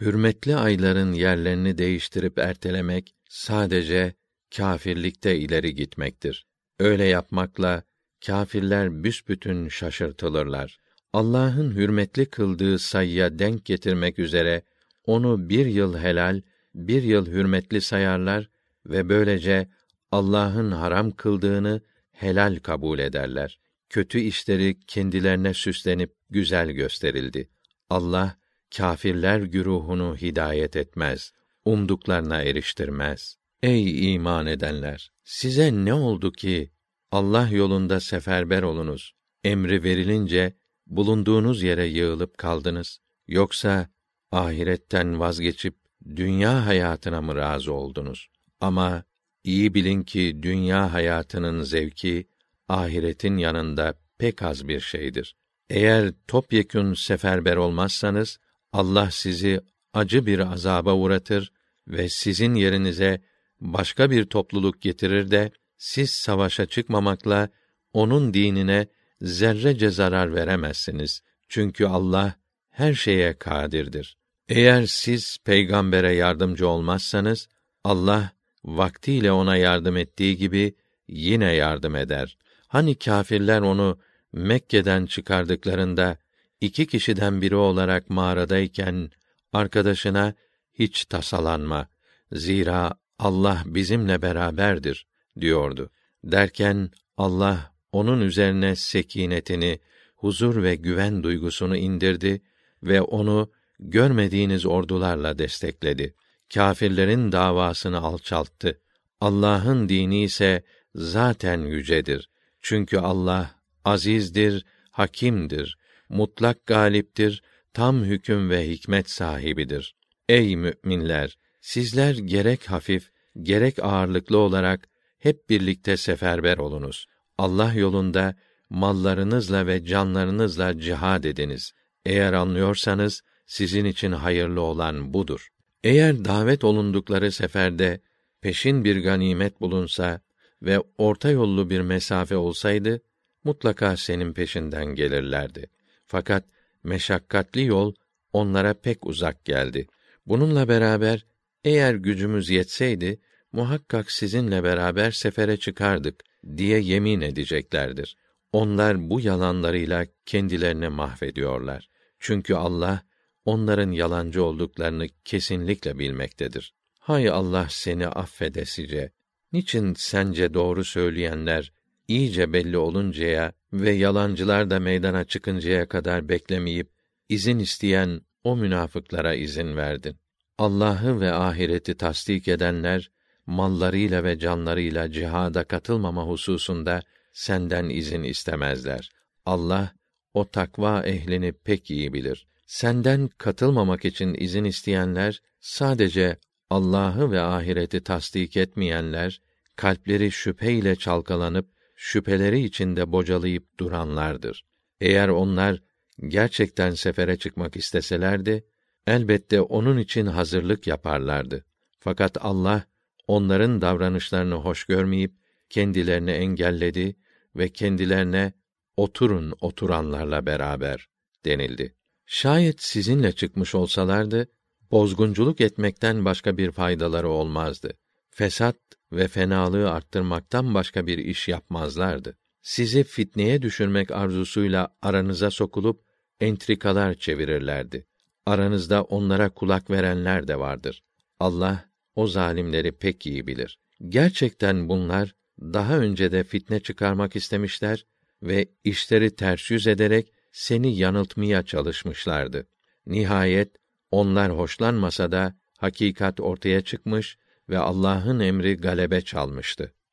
hürmetli ayların yerlerini değiştirip ertelemek sadece kâfirlikte ileri gitmektir. Öyle yapmakla kâfirler büsbütün şaşırtılırlar. Allah'ın hürmetli kıldığı sayıya denk getirmek üzere onu bir yıl helal, bir yıl hürmetli sayarlar ve böylece Allah'ın haram kıldığını helal kabul ederler. Kötü işleri kendilerine süslenip güzel gösterildi. Allah kâfirler güruhunu hidayet etmez, umduklarına eriştirmez. Ey iman edenler, size ne oldu ki Allah yolunda seferber olunuz. Emri verilince bulunduğunuz yere yığılıp kaldınız. Yoksa ahiretten vazgeçip dünya hayatına mı razı oldunuz? Ama iyi bilin ki dünya hayatının zevki ahiretin yanında pek az bir şeydir. Eğer topyekün seferber olmazsanız Allah sizi acı bir azaba uğratır ve sizin yerinize başka bir topluluk getirir de siz savaşa çıkmamakla onun dinine zerrece zarar veremezsiniz. Çünkü Allah her şeye kadirdir. Eğer siz peygambere yardımcı olmazsanız Allah vaktiyle ona yardım ettiği gibi yine yardım eder. Hani kâfirler onu Mekke'den çıkardıklarında iki kişiden biri olarak mağaradayken arkadaşına hiç tasalanma. Zira Allah bizimle beraberdir diyordu. Derken Allah onun üzerine sekinetini, huzur ve güven duygusunu indirdi ve onu görmediğiniz ordularla destekledi. Kâfirlerin davasını alçalttı. Allah'ın dini ise zaten yücedir. Çünkü Allah azizdir, hakimdir, mutlak galiptir, tam hüküm ve hikmet sahibidir. Ey müminler, sizler gerek hafif, gerek ağırlıklı olarak hep birlikte seferber olunuz. Allah yolunda mallarınızla ve canlarınızla cihad ediniz. Eğer anlıyorsanız sizin için hayırlı olan budur. Eğer davet olundukları seferde peşin bir ganimet bulunsa ve orta yollu bir mesafe olsaydı mutlaka senin peşinden gelirlerdi. Fakat meşakkatli yol onlara pek uzak geldi. Bununla beraber eğer gücümüz yetseydi muhakkak sizinle beraber sefere çıkardık diye yemin edeceklerdir. Onlar bu yalanlarıyla kendilerini mahvediyorlar. Çünkü Allah onların yalancı olduklarını kesinlikle bilmektedir. Hay Allah seni affedesice. Niçin sence doğru söyleyenler iyice belli oluncaya ve yalancılar da meydana çıkıncaya kadar beklemeyip izin isteyen o münafıklara izin verdin. Allah'ı ve ahireti tasdik edenler mallarıyla ve canlarıyla cihada katılmama hususunda senden izin istemezler. Allah o takva ehlini pek iyi bilir. Senden katılmamak için izin isteyenler sadece Allah'ı ve ahireti tasdik etmeyenler, kalpleri şüpheyle çalkalanıp şüpheleri içinde bocalayıp duranlardır. Eğer onlar gerçekten sefere çıkmak isteselerdi, elbette onun için hazırlık yaparlardı. Fakat Allah onların davranışlarını hoş görmeyip kendilerini engelledi ve kendilerine oturun oturanlarla beraber denildi. Şayet sizinle çıkmış olsalardı bozgunculuk etmekten başka bir faydaları olmazdı. Fesat ve fenalığı arttırmaktan başka bir iş yapmazlardı. Sizi fitneye düşürmek arzusuyla aranıza sokulup entrikalar çevirirlerdi. Aranızda onlara kulak verenler de vardır. Allah o zalimleri pek iyi bilir. Gerçekten bunlar daha önce de fitne çıkarmak istemişler ve işleri ters yüz ederek seni yanıltmaya çalışmışlardı. Nihayet onlar hoşlanmasa da hakikat ortaya çıkmış ve Allah'ın emri galebe çalmıştı.